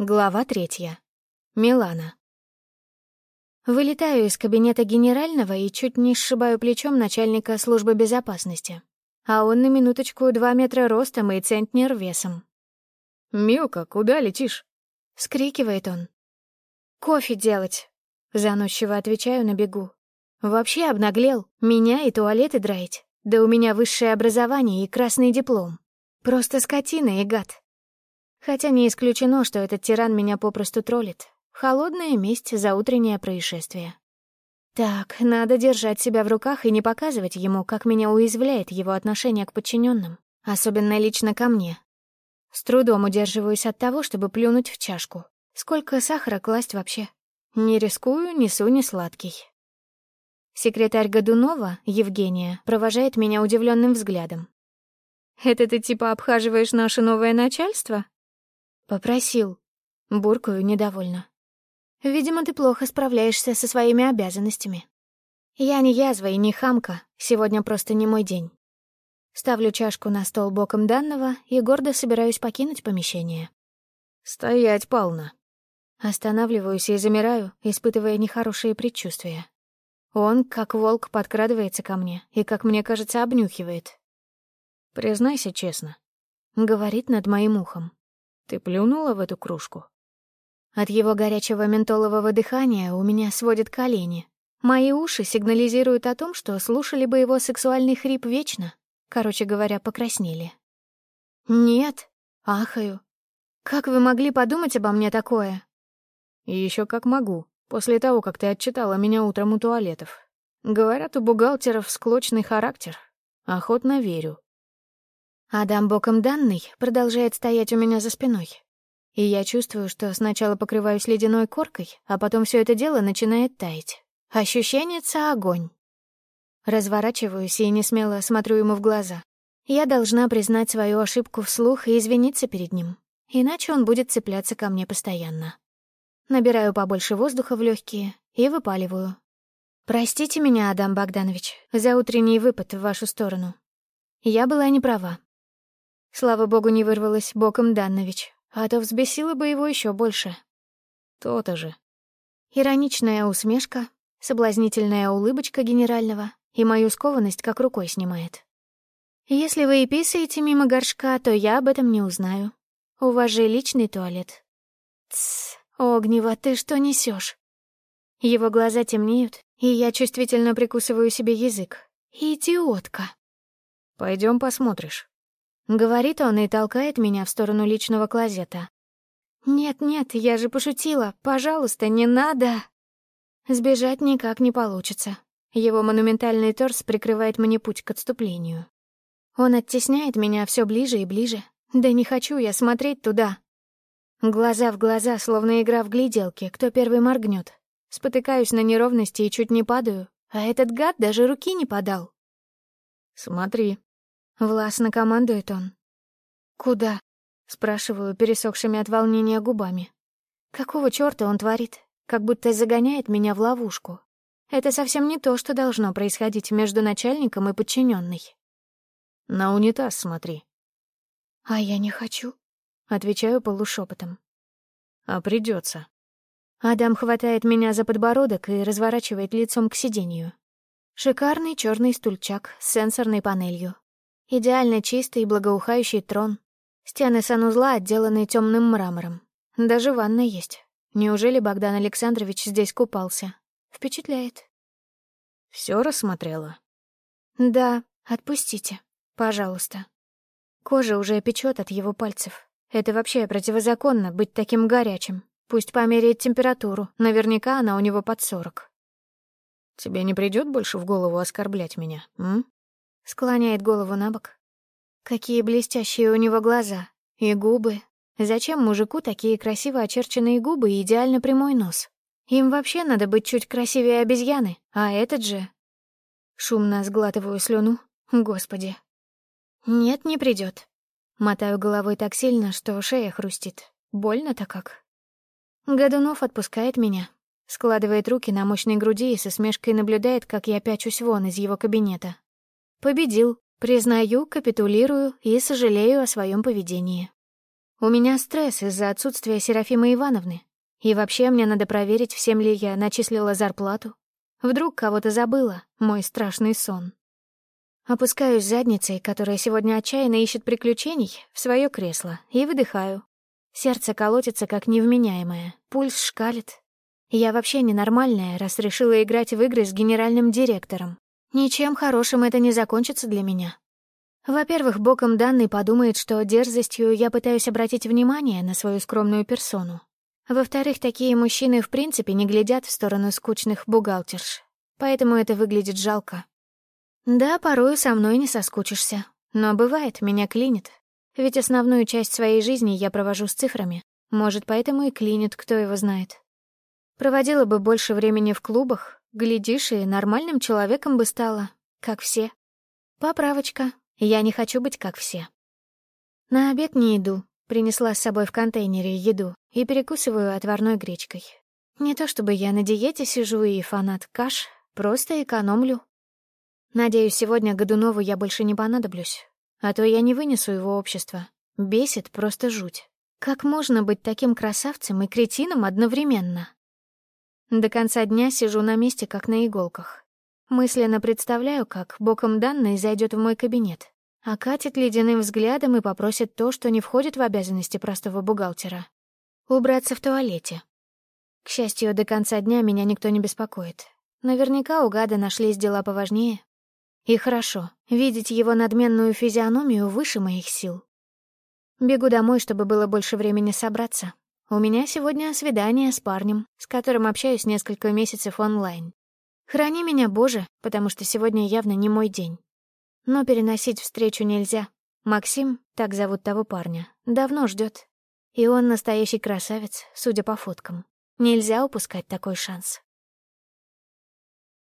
Глава третья. Милана. Вылетаю из кабинета генерального и чуть не сшибаю плечом начальника службы безопасности. А он на минуточку два метра ростом и центнер весом. «Милка, куда летишь?» — скрикивает он. «Кофе делать», — заносчиво отвечаю на бегу. «Вообще обнаглел. Меня и туалеты драить. Да у меня высшее образование и красный диплом. Просто скотина и гад. Хотя не исключено, что этот тиран меня попросту троллит. Холодная месть за утреннее происшествие. Так, надо держать себя в руках и не показывать ему, как меня уязвляет его отношение к подчиненным, особенно лично ко мне. С трудом удерживаюсь от того, чтобы плюнуть в чашку. Сколько сахара класть вообще? Не рискую, несу не сладкий. Секретарь Годунова, Евгения, провожает меня удивленным взглядом. «Это ты типа обхаживаешь наше новое начальство?» «Попросил». Буркаю недовольно. «Видимо, ты плохо справляешься со своими обязанностями. Я не язва и не хамка, сегодня просто не мой день». Ставлю чашку на стол боком данного и гордо собираюсь покинуть помещение. «Стоять, Пална!» Останавливаюсь и замираю, испытывая нехорошие предчувствия. Он, как волк, подкрадывается ко мне и, как мне кажется, обнюхивает. «Признайся честно», — говорит над моим ухом. Ты плюнула в эту кружку? От его горячего ментолового дыхания у меня сводят колени. Мои уши сигнализируют о том, что слушали бы его сексуальный хрип вечно. Короче говоря, покраснели. «Нет», — ахаю. «Как вы могли подумать обо мне такое?» «И еще как могу, после того, как ты отчитала меня утром у туалетов. Говорят, у бухгалтеров склочный характер. Охотно верю. Адам боком данный продолжает стоять у меня за спиной. И я чувствую, что сначала покрываюсь ледяной коркой, а потом все это дело начинает таять. Ощущенится огонь. Разворачиваюсь и несмело смотрю ему в глаза. Я должна признать свою ошибку вслух и извиниться перед ним, иначе он будет цепляться ко мне постоянно. Набираю побольше воздуха в легкие и выпаливаю. «Простите меня, Адам Богданович, за утренний выпад в вашу сторону. Я была не права. Слава богу, не вырвалась боком Даннович, а то взбесила бы его еще больше. То-то же. Ироничная усмешка, соблазнительная улыбочка генерального и мою скованность как рукой снимает. Если вы и писаете мимо горшка, то я об этом не узнаю. У вас же личный туалет. Тсс, Огнева, ты что несешь? Его глаза темнеют, и я чувствительно прикусываю себе язык. Идиотка. Пойдем посмотришь. Говорит он и толкает меня в сторону личного клозета. «Нет-нет, я же пошутила. Пожалуйста, не надо!» Сбежать никак не получится. Его монументальный торс прикрывает мне путь к отступлению. Он оттесняет меня все ближе и ближе. Да не хочу я смотреть туда. Глаза в глаза, словно игра в гляделки, кто первый моргнет. Спотыкаюсь на неровности и чуть не падаю, а этот гад даже руки не подал. «Смотри», Властно командует он. «Куда?» — спрашиваю пересохшими от волнения губами. «Какого чёрта он творит? Как будто загоняет меня в ловушку. Это совсем не то, что должно происходить между начальником и подчиненной. «На унитаз смотри». «А я не хочу», — отвечаю полушепотом. «А придется. Адам хватает меня за подбородок и разворачивает лицом к сиденью. Шикарный черный стульчак с сенсорной панелью, Идеально чистый и благоухающий трон. Стены санузла отделаны темным мрамором. Даже ванна есть. Неужели Богдан Александрович здесь купался? Впечатляет. Все рассмотрела? Да, отпустите, пожалуйста. Кожа уже печет от его пальцев. Это вообще противозаконно быть таким горячим. Пусть померяет температуру, наверняка она у него под сорок. Тебе не придет больше в голову оскорблять меня, м? Склоняет голову на бок. Какие блестящие у него глаза. И губы. Зачем мужику такие красиво очерченные губы и идеально прямой нос? Им вообще надо быть чуть красивее обезьяны, а этот же... Шумно сглатываю слюну. Господи. Нет, не придет. Мотаю головой так сильно, что шея хрустит. Больно-то как. Годунов отпускает меня, складывает руки на мощной груди и со смешкой наблюдает, как я пячусь вон из его кабинета. Победил. Признаю, капитулирую и сожалею о своем поведении. У меня стресс из-за отсутствия Серафимы Ивановны. И вообще мне надо проверить, всем ли я начислила зарплату. Вдруг кого-то забыла, мой страшный сон. Опускаюсь задницей, которая сегодня отчаянно ищет приключений, в свое кресло и выдыхаю. Сердце колотится, как невменяемое, пульс шкалит. Я вообще ненормальная, раз решила играть в игры с генеральным директором. Ничем хорошим это не закончится для меня. Во-первых, боком данный подумает, что дерзостью я пытаюсь обратить внимание на свою скромную персону. Во-вторых, такие мужчины в принципе не глядят в сторону скучных бухгалтерш. Поэтому это выглядит жалко. Да, порой со мной не соскучишься. Но бывает, меня клинит. Ведь основную часть своей жизни я провожу с цифрами. Может, поэтому и клинит, кто его знает. Проводила бы больше времени в клубах, глядишь, и нормальным человеком бы стала, как все. Поправочка, я не хочу быть как все. На обед не иду, принесла с собой в контейнере еду и перекусываю отварной гречкой. Не то чтобы я на диете сижу и фанат каш, просто экономлю. Надеюсь, сегодня Годунову я больше не понадоблюсь, а то я не вынесу его общество. Бесит просто жуть. Как можно быть таким красавцем и кретином одновременно? До конца дня сижу на месте, как на иголках. Мысленно представляю, как боком данной зайдет в мой кабинет, окатит ледяным взглядом и попросит то, что не входит в обязанности простого бухгалтера. Убраться в туалете. К счастью, до конца дня меня никто не беспокоит. Наверняка у гада нашлись дела поважнее, и хорошо, видеть его надменную физиономию выше моих сил. Бегу домой, чтобы было больше времени собраться. У меня сегодня свидание с парнем, с которым общаюсь несколько месяцев онлайн. Храни меня, Боже, потому что сегодня явно не мой день. Но переносить встречу нельзя. Максим, так зовут того парня, давно ждет. И он настоящий красавец, судя по фоткам. Нельзя упускать такой шанс.